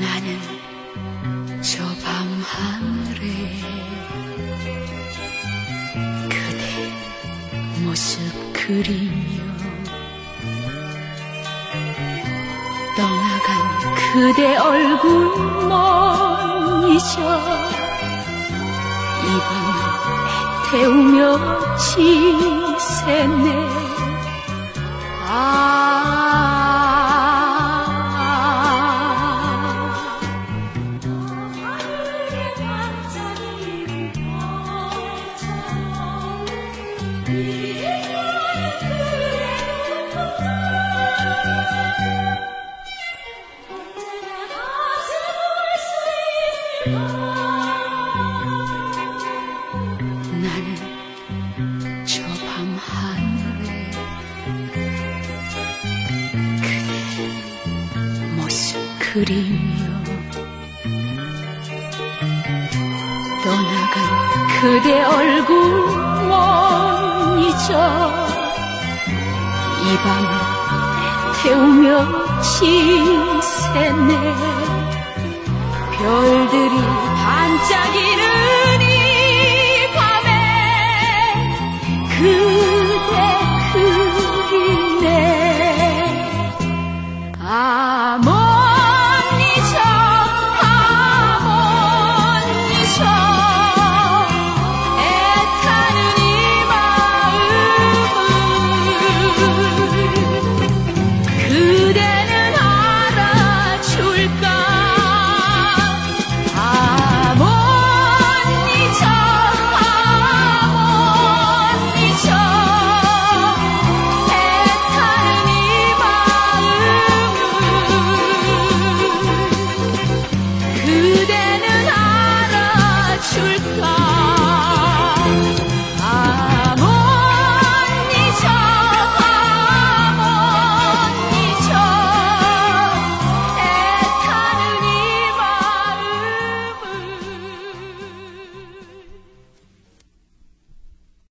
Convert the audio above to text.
나는 저 밤하늘에 그대 모습 그리며 떠나간 그대 얼굴 못 잊어 이 밤을 태우며 지새네. 아 나는 저 밤 하늘에 그대 모습 그리며 떠나간 그대 얼굴 밤을 태우며 지새네 별들이 반짝이는